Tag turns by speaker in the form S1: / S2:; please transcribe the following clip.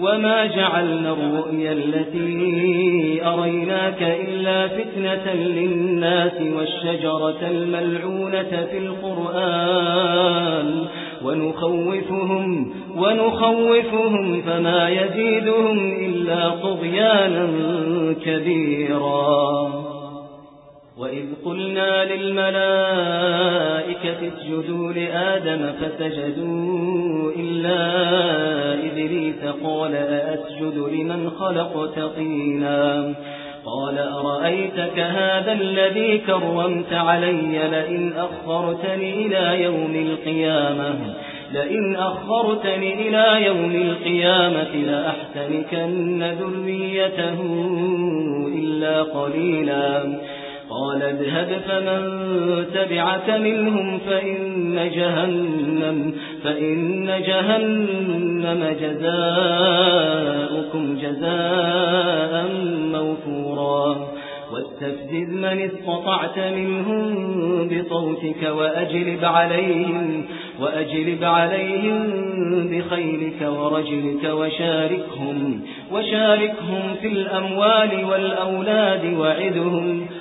S1: وما جعلنا الرؤيا التي أريناك إلا فتنة للناس والشجرة الملعونة في القرآن ونخوفهم, ونخوفهم فما يزيدهم إلا طغيانا كبيرا وإذ قلنا للملائكة اسجدوا لآدم فسجدوا إلا لمن خلقت طينا قال أرأيتك هذا الذي كرمت علي لئن أخرتني إلى يوم القيامة لئن أخرتني إلى يوم القيامة لأحتنكن ذريته إلا قليلا قال اذهب فمن تبعك منهم فإن جهنم فإن جهنم جزاؤكم جزاء موفورا. واستفزز من استطعت منهم بصوتك وأجلب عليهم وأجلب عليهم بخيلك ورجلك وشاركهم وشاركهم في الأموال والأولاد وعدهم